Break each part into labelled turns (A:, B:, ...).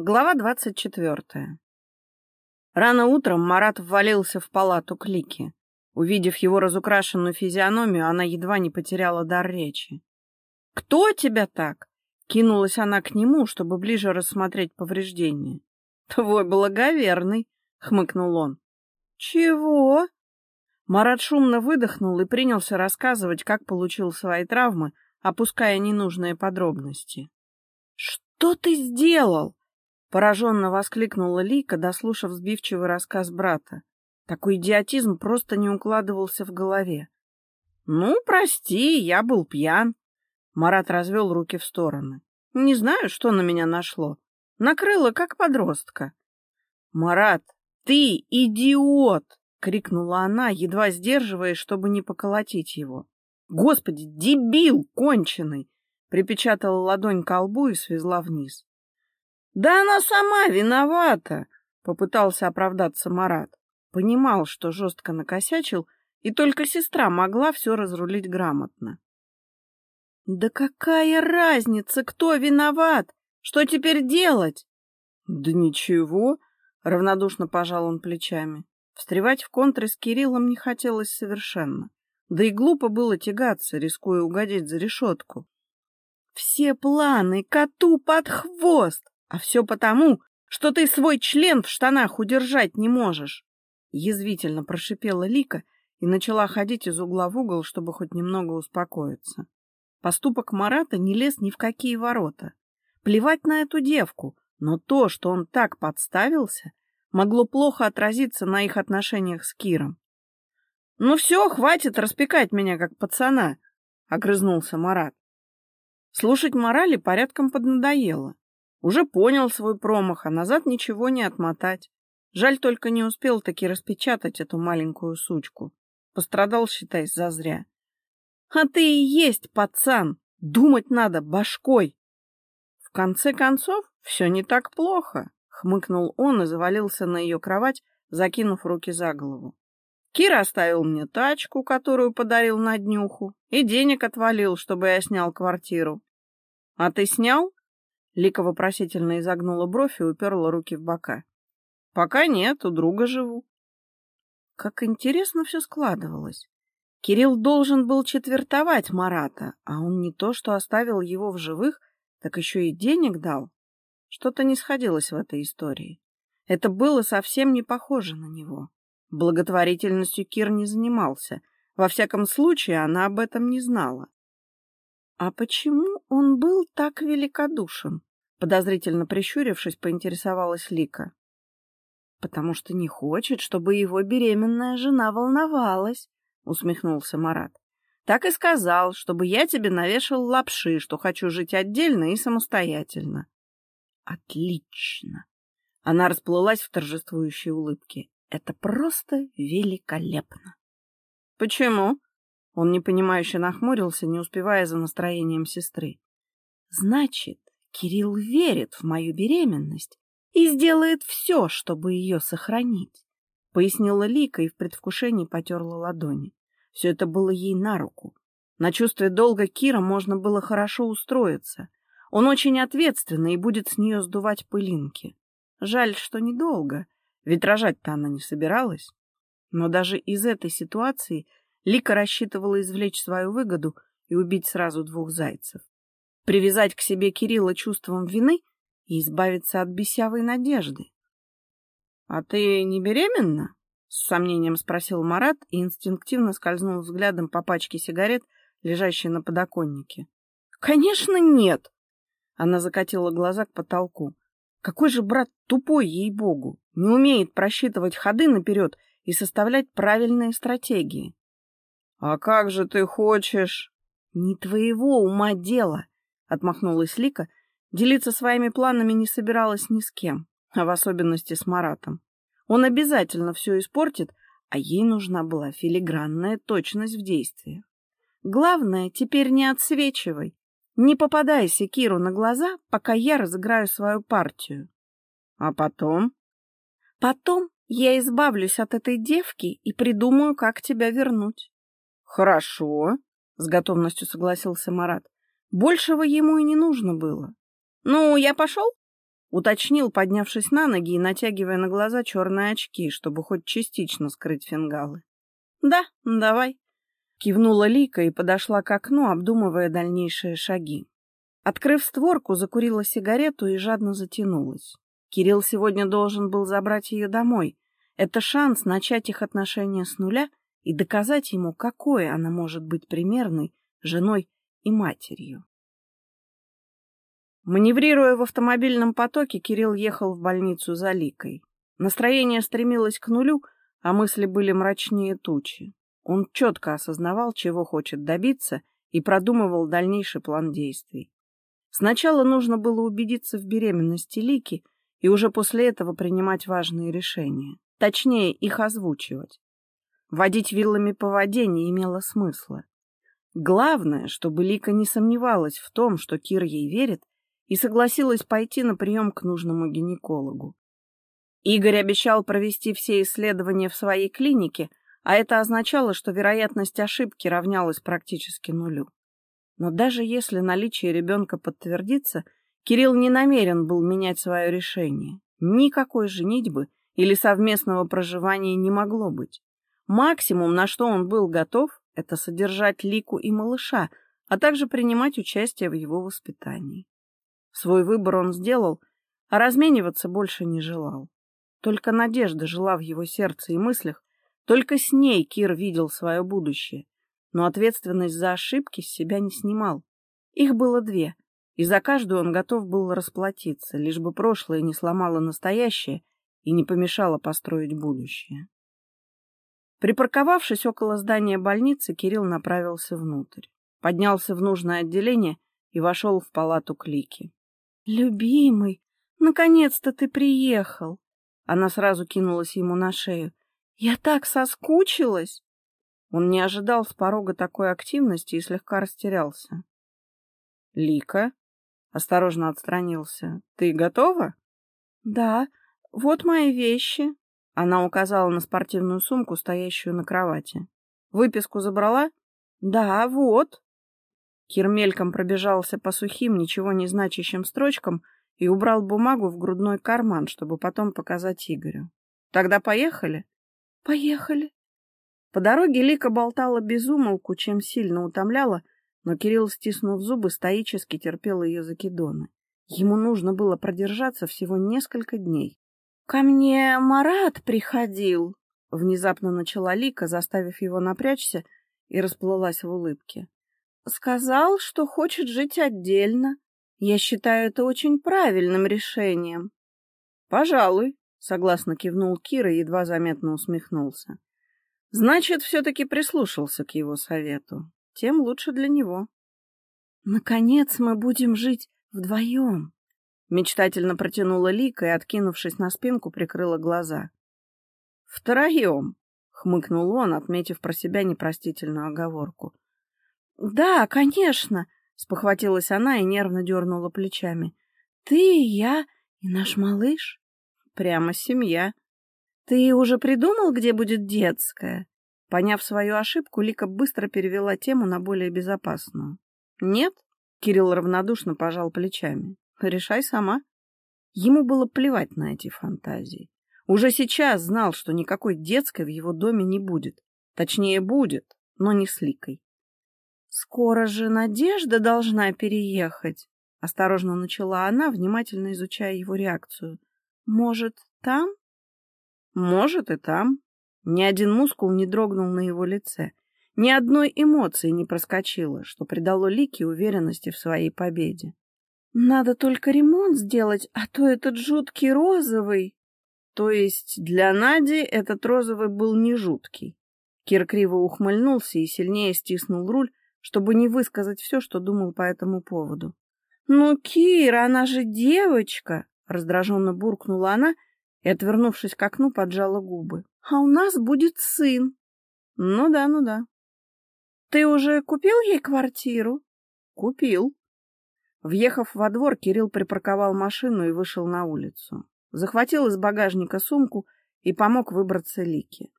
A: Глава двадцать четвертая. Рано утром Марат ввалился в палату Клики. Увидев его разукрашенную физиономию, она едва не потеряла дар речи. «Кто тебя так?» — кинулась она к нему, чтобы ближе рассмотреть повреждения. «Твой благоверный», — хмыкнул он. «Чего?» Марат шумно выдохнул и принялся рассказывать, как получил свои травмы, опуская ненужные подробности. «Что ты сделал?» Пораженно воскликнула Лика, дослушав сбивчивый рассказ брата. Такой идиотизм просто не укладывался в голове. «Ну, прости, я был пьян». Марат развел руки в стороны. «Не знаю, что на меня нашло. Накрыло, как подростка». «Марат, ты идиот!» — крикнула она, едва сдерживаясь, чтобы не поколотить его. «Господи, дебил конченый!» — припечатала ладонь к лбу и свезла вниз. Да она сама виновата, попытался оправдаться Марат. Понимал, что жестко накосячил, и только сестра могла все разрулить грамотно. Да какая разница, кто виноват? Что теперь делать? Да ничего, равнодушно пожал он плечами. Встревать в контры с Кириллом не хотелось совершенно. Да и глупо было тягаться, рискуя угодить за решетку. Все планы коту под хвост! А все потому, что ты свой член в штанах удержать не можешь. Язвительно прошипела Лика и начала ходить из угла в угол, чтобы хоть немного успокоиться. Поступок Марата не лез ни в какие ворота. Плевать на эту девку, но то, что он так подставился, могло плохо отразиться на их отношениях с Киром. — Ну все, хватит распекать меня, как пацана, — огрызнулся Марат. Слушать морали порядком поднадоело. Уже понял свой промах, а назад ничего не отмотать. Жаль, только не успел таки распечатать эту маленькую сучку. Пострадал, считай, зазря. А ты и есть пацан. Думать надо башкой. В конце концов, все не так плохо, хмыкнул он и завалился на ее кровать, закинув руки за голову. Кира оставил мне тачку, которую подарил на днюху, и денег отвалил, чтобы я снял квартиру. — А ты снял? Лика вопросительно изогнула бровь и уперла руки в бока. — Пока нет, у друга живу. Как интересно все складывалось. Кирилл должен был четвертовать Марата, а он не то что оставил его в живых, так еще и денег дал. Что-то не сходилось в этой истории. Это было совсем не похоже на него. Благотворительностью Кир не занимался. Во всяком случае, она об этом не знала. А почему он был так великодушен? Подозрительно прищурившись, поинтересовалась Лика. «Потому что не хочет, чтобы его беременная жена волновалась», — усмехнулся Марат. «Так и сказал, чтобы я тебе навешал лапши, что хочу жить отдельно и самостоятельно». «Отлично!» Она расплылась в торжествующей улыбке. «Это просто великолепно!» «Почему?» Он непонимающе нахмурился, не успевая за настроением сестры. «Значит, Кирилл верит в мою беременность и сделает все, чтобы ее сохранить, — пояснила Лика и в предвкушении потерла ладони. Все это было ей на руку. На чувстве долга Кира можно было хорошо устроиться. Он очень ответственный и будет с нее сдувать пылинки. Жаль, что недолго, ведь рожать-то она не собиралась. Но даже из этой ситуации Лика рассчитывала извлечь свою выгоду и убить сразу двух зайцев привязать к себе Кирилла чувством вины и избавиться от бесявой надежды. — А ты не беременна? — с сомнением спросил Марат и инстинктивно скользнул взглядом по пачке сигарет, лежащей на подоконнике. — Конечно, нет! Она закатила глаза к потолку. Какой же брат тупой, ей-богу! Не умеет просчитывать ходы наперед и составлять правильные стратегии. — А как же ты хочешь? — Не твоего ума дело. Отмахнулась Лика. Делиться своими планами не собиралась ни с кем, а в особенности с Маратом. Он обязательно все испортит, а ей нужна была филигранная точность в действиях. Главное, теперь не отсвечивай. Не попадайся Киру на глаза, пока я разыграю свою партию. А потом? Потом я избавлюсь от этой девки и придумаю, как тебя вернуть. Хорошо, с готовностью согласился Марат. Большего ему и не нужно было. «Ну, я пошел?» Уточнил, поднявшись на ноги и натягивая на глаза черные очки, чтобы хоть частично скрыть фингалы. «Да, давай», — кивнула Лика и подошла к окну, обдумывая дальнейшие шаги. Открыв створку, закурила сигарету и жадно затянулась. Кирилл сегодня должен был забрать ее домой. Это шанс начать их отношения с нуля и доказать ему, какой она может быть примерной женой и матерью. Маневрируя в автомобильном потоке, Кирилл ехал в больницу за Ликой. Настроение стремилось к нулю, а мысли были мрачнее тучи. Он четко осознавал, чего хочет добиться, и продумывал дальнейший план действий. Сначала нужно было убедиться в беременности Лики и уже после этого принимать важные решения. Точнее, их озвучивать. Водить виллами по воде не имело смысла. Главное, чтобы Лика не сомневалась в том, что Кир ей верит, и согласилась пойти на прием к нужному гинекологу. Игорь обещал провести все исследования в своей клинике, а это означало, что вероятность ошибки равнялась практически нулю. Но даже если наличие ребенка подтвердится, Кирилл не намерен был менять свое решение. Никакой женитьбы или совместного проживания не могло быть. Максимум, на что он был готов, это содержать Лику и малыша, а также принимать участие в его воспитании. Свой выбор он сделал, а размениваться больше не желал. Только надежда жила в его сердце и мыслях, только с ней Кир видел свое будущее, но ответственность за ошибки с себя не снимал. Их было две, и за каждую он готов был расплатиться, лишь бы прошлое не сломало настоящее и не помешало построить будущее. Припарковавшись около здания больницы, Кирилл направился внутрь, поднялся в нужное отделение и вошел в палату Клики. «Любимый, наконец-то ты приехал!» Она сразу кинулась ему на шею. «Я так соскучилась!» Он не ожидал с порога такой активности и слегка растерялся. «Лика?» — осторожно отстранился. «Ты готова?» «Да, вот мои вещи». Она указала на спортивную сумку, стоящую на кровати. «Выписку забрала?» «Да, вот». Кир мельком пробежался по сухим, ничего не значащим строчкам и убрал бумагу в грудной карман, чтобы потом показать Игорю. «Тогда поехали?» «Поехали». По дороге Лика болтала без умолку, чем сильно утомляла, но Кирилл, стиснув зубы, стоически терпел ее закидоны. Ему нужно было продержаться всего несколько дней. — Ко мне Марат приходил, — внезапно начала Лика, заставив его напрячься, и расплылась в улыбке. Сказал, что хочет жить отдельно. Я считаю это очень правильным решением. — Пожалуй, — согласно кивнул Кира и едва заметно усмехнулся. — Значит, все-таки прислушался к его совету. Тем лучше для него. — Наконец мы будем жить вдвоем, — мечтательно протянула Лика и, откинувшись на спинку, прикрыла глаза. — Втроем, — хмыкнул он, отметив про себя непростительную оговорку. Да, конечно, спохватилась она и нервно дернула плечами. Ты, я и наш малыш. Прямо семья. Ты уже придумал, где будет детская? Поняв свою ошибку, Лика быстро перевела тему на более безопасную. Нет? Кирилл равнодушно пожал плечами. Решай сама. Ему было плевать на эти фантазии. Уже сейчас знал, что никакой детской в его доме не будет. Точнее, будет, но не с Ликой. «Скоро же Надежда должна переехать», — осторожно начала она, внимательно изучая его реакцию. «Может, там?» «Может, и там». Ни один мускул не дрогнул на его лице. Ни одной эмоции не проскочило, что придало Лике уверенности в своей победе. «Надо только ремонт сделать, а то этот жуткий розовый...» То есть для Нади этот розовый был не жуткий. Кир криво ухмыльнулся и сильнее стиснул руль, чтобы не высказать все, что думал по этому поводу. «Ну, Кира, она же девочка!» — раздраженно буркнула она и, отвернувшись к окну, поджала губы. «А у нас будет сын!» «Ну да, ну да». «Ты уже купил ей квартиру?» «Купил». Въехав во двор, Кирилл припарковал машину и вышел на улицу. Захватил из багажника сумку и помог выбраться Лике.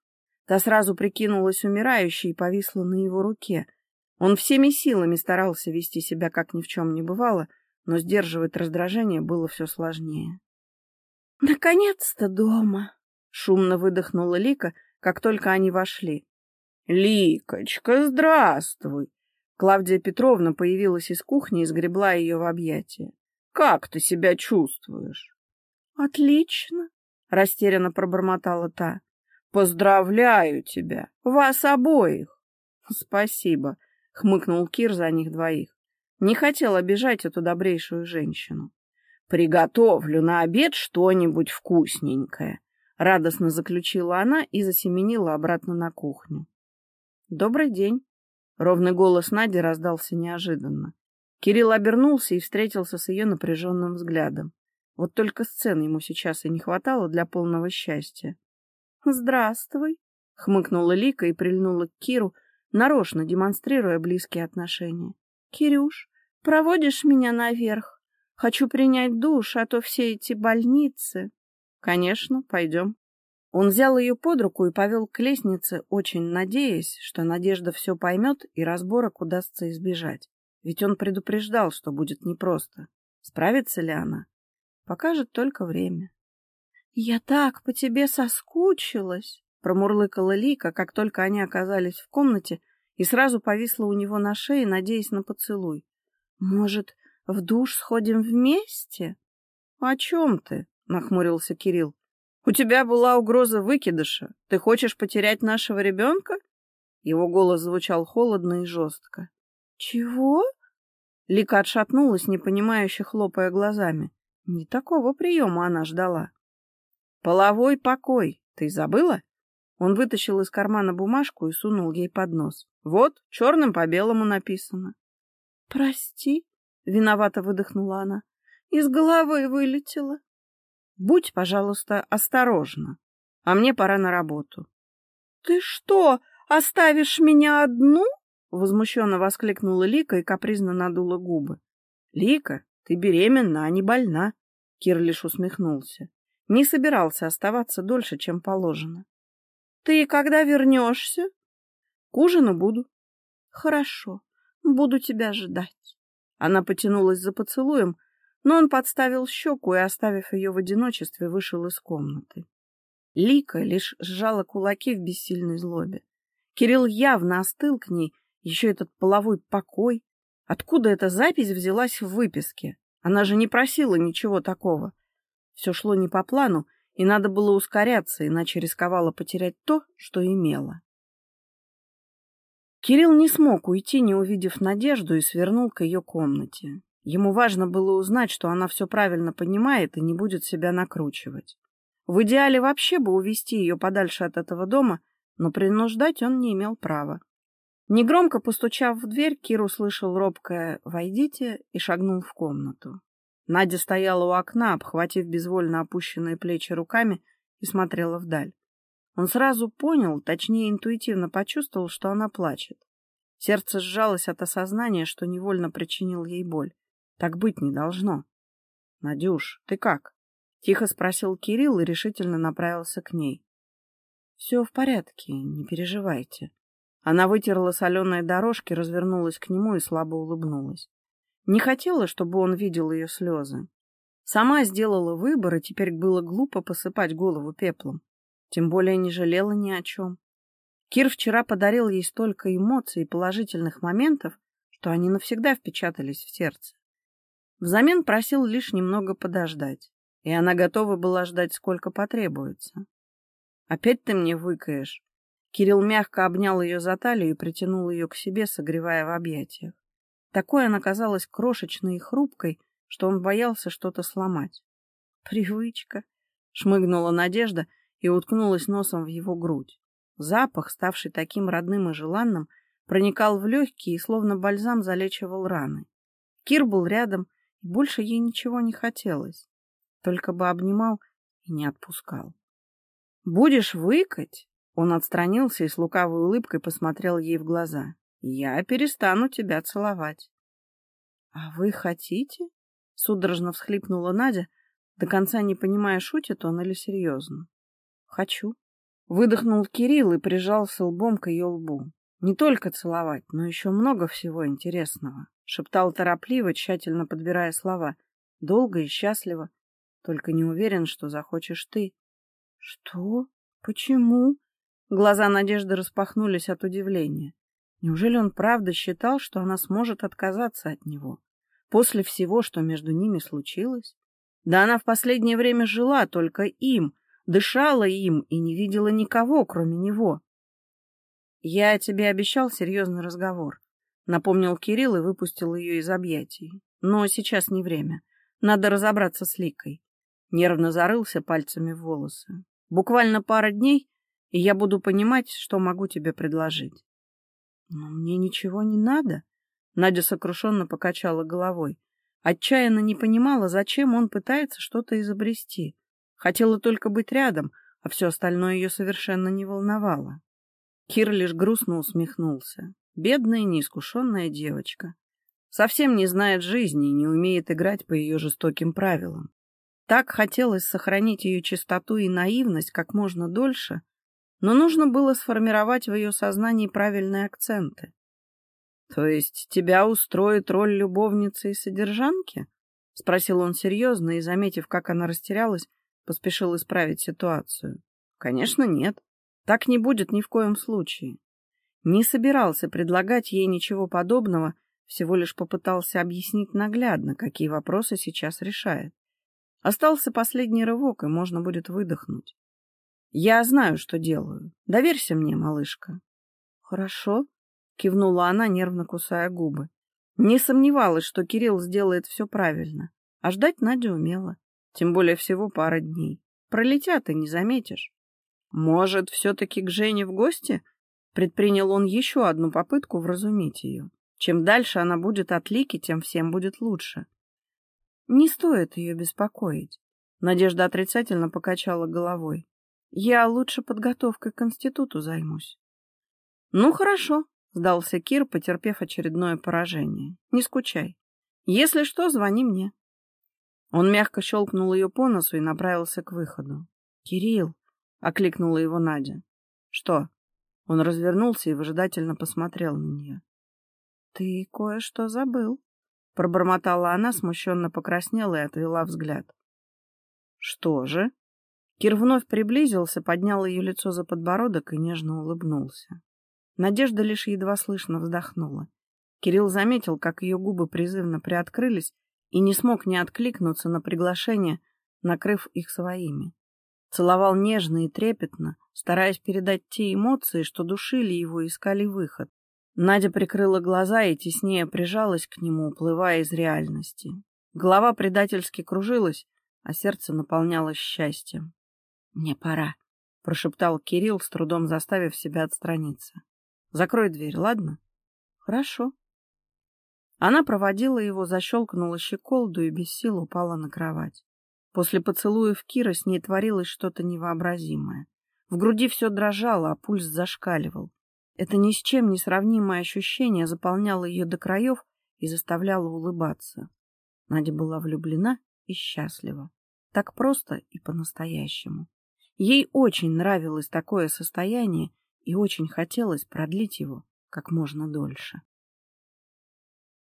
A: Та сразу прикинулась умирающей и повисла на его руке — он всеми силами старался вести себя, как ни в чем не бывало, но сдерживать раздражение было все сложнее. «Наконец-то дома!» — шумно выдохнула Лика, как только они вошли. «Ликочка, здравствуй!» Клавдия Петровна появилась из кухни и сгребла ее в объятия. «Как ты себя чувствуешь?» «Отлично!» — растерянно пробормотала та. «Поздравляю тебя! Вас обоих!» «Спасибо!» — хмыкнул Кир за них двоих. Не хотел обижать эту добрейшую женщину. «Приготовлю на обед что-нибудь вкусненькое», — радостно заключила она и засеменила обратно на кухню. «Добрый день», — ровный голос Нади раздался неожиданно. Кирилл обернулся и встретился с ее напряженным взглядом. Вот только сцен ему сейчас и не хватало для полного счастья. «Здравствуй», — хмыкнула Лика и прильнула к Киру, нарочно демонстрируя близкие отношения. «Кирюш, проводишь меня наверх? Хочу принять душ, а то все эти больницы...» «Конечно, пойдем». Он взял ее под руку и повел к лестнице, очень надеясь, что Надежда все поймет и разборок удастся избежать. Ведь он предупреждал, что будет непросто. Справится ли она? Покажет только время. «Я так по тебе соскучилась!» — промурлыкала Лика, как только они оказались в комнате, и сразу повисла у него на шее, надеясь на поцелуй. «Может, в душ сходим вместе?» «О чем ты?» — нахмурился Кирилл. «У тебя была угроза выкидыша. Ты хочешь потерять нашего ребенка?» Его голос звучал холодно и жестко. «Чего?» Лика отшатнулась, непонимающе хлопая глазами. Не такого приема она ждала. «Половой покой. Ты забыла?» Он вытащил из кармана бумажку и сунул ей под нос. Вот, черным по белому написано. — Прости, — виновато выдохнула она. — Из головы вылетела. — Будь, пожалуйста, осторожна. А мне пора на работу. — Ты что, оставишь меня одну? — возмущенно воскликнула Лика и капризно надула губы. — Лика, ты беременна, а не больна. Кир лишь усмехнулся. Не собирался оставаться дольше, чем положено. — Ты когда вернешься? К ужину буду. Хорошо, буду тебя ждать. Она потянулась за поцелуем, но он подставил щеку и, оставив ее в одиночестве, вышел из комнаты. Лика лишь сжала кулаки в бессильной злобе. Кирилл явно остыл к ней, еще этот половой покой. Откуда эта запись взялась в выписке? Она же не просила ничего такого. Все шло не по плану, и надо было ускоряться, иначе рисковала потерять то, что имела. Кирилл не смог уйти, не увидев Надежду, и свернул к ее комнате. Ему важно было узнать, что она все правильно понимает и не будет себя накручивать. В идеале вообще бы увести ее подальше от этого дома, но принуждать он не имел права. Негромко постучав в дверь, Кир услышал робкое «Войдите» и шагнул в комнату. Надя стояла у окна, обхватив безвольно опущенные плечи руками, и смотрела вдаль. Он сразу понял, точнее интуитивно почувствовал, что она плачет. Сердце сжалось от осознания, что невольно причинил ей боль. Так быть не должно. — Надюш, ты как? — тихо спросил Кирилл и решительно направился к ней. — Все в порядке, не переживайте. Она вытерла соленые дорожки, развернулась к нему и слабо улыбнулась. Не хотела, чтобы он видел ее слезы. Сама сделала выбор, и теперь было глупо посыпать голову пеплом. Тем более не жалела ни о чем. Кир вчера подарил ей столько эмоций и положительных моментов, что они навсегда впечатались в сердце. Взамен просил лишь немного подождать, и она готова была ждать, сколько потребуется. «Опять ты мне выкаешь?» Кирилл мягко обнял ее за талию и притянул ее к себе, согревая в объятиях. Такой она казалась крошечной и хрупкой, что он боялся что-то сломать. «Привычка», — шмыгнула Надежда и уткнулась носом в его грудь. Запах, ставший таким родным и желанным, проникал в легкие и словно бальзам залечивал раны. Кир был рядом, и больше ей ничего не хотелось. Только бы обнимал и не отпускал. «Будешь выкать?» Он отстранился и с лукавой улыбкой посмотрел ей в глаза. «Я перестану тебя целовать». «А вы хотите?» — судорожно всхлипнула Надя, до конца не понимая, шутит он или серьезно. Хочу. Выдохнул Кирилл и прижался лбом к ее лбу. Не только целовать, но еще много всего интересного. шептал торопливо, тщательно подбирая слова. Долго и счастливо. Только не уверен, что захочешь ты. Что? Почему? Глаза Надежды распахнулись от удивления. Неужели он правда считал, что она сможет отказаться от него? После всего, что между ними случилось? Да она в последнее время жила только им, дышала им и не видела никого, кроме него. Я тебе обещал серьезный разговор. Напомнил Кирилл и выпустил ее из объятий. Но сейчас не время. Надо разобраться с Ликой. Нервно зарылся пальцами в волосы. Буквально пара дней, и я буду понимать, что могу тебе предложить. Но мне ничего не надо. Надя сокрушенно покачала головой. Отчаянно не понимала, зачем он пытается что-то изобрести. Хотела только быть рядом, а все остальное ее совершенно не волновало. Кир лишь грустно усмехнулся. Бедная, неискушенная девочка. Совсем не знает жизни и не умеет играть по ее жестоким правилам. Так хотелось сохранить ее чистоту и наивность как можно дольше, но нужно было сформировать в ее сознании правильные акценты. — То есть тебя устроит роль любовницы и содержанки? — спросил он серьезно и, заметив, как она растерялась, поспешил исправить ситуацию. — Конечно, нет. Так не будет ни в коем случае. Не собирался предлагать ей ничего подобного, всего лишь попытался объяснить наглядно, какие вопросы сейчас решает. Остался последний рывок, и можно будет выдохнуть. Я знаю, что делаю. Доверься мне, малышка. Хорошо, кивнула она, нервно кусая губы. Не сомневалась, что Кирилл сделает все правильно, а ждать Надя умела. Тем более всего пара дней. Пролетят и не заметишь. Может, все-таки к Жене в гости? Предпринял он еще одну попытку вразумить ее. Чем дальше она будет от Лики, тем всем будет лучше. Не стоит ее беспокоить. Надежда отрицательно покачала головой. Я лучше подготовкой к институту займусь. Ну, хорошо, сдался Кир, потерпев очередное поражение. Не скучай. Если что, звони мне. Он мягко щелкнул ее по носу и направился к выходу. «Кирилл!» — окликнула его Надя. «Что?» Он развернулся и выжидательно посмотрел на нее. — Ты кое-что забыл, — пробормотала она, смущенно покраснела и отвела взгляд. — Что же? Кир вновь приблизился, поднял ее лицо за подбородок и нежно улыбнулся. Надежда лишь едва слышно вздохнула. Кирилл заметил, как ее губы призывно приоткрылись, и не смог не откликнуться на приглашение, накрыв их своими. Целовал нежно и трепетно, стараясь передать те эмоции, что душили его и искали выход. Надя прикрыла глаза и теснее прижалась к нему, уплывая из реальности. Голова предательски кружилась, а сердце наполнялось счастьем. — Мне пора, — прошептал Кирилл, с трудом заставив себя отстраниться. — Закрой дверь, ладно? — Хорошо. Она проводила его, защелкнула щеколду и без сил упала на кровать. После поцелуев Кира с ней творилось что-то невообразимое. В груди все дрожало, а пульс зашкаливал. Это ни с чем не сравнимое ощущение заполняло ее до краев и заставляло улыбаться. Надя была влюблена и счастлива. Так просто и по-настоящему. Ей очень нравилось такое состояние и очень хотелось продлить его как можно дольше.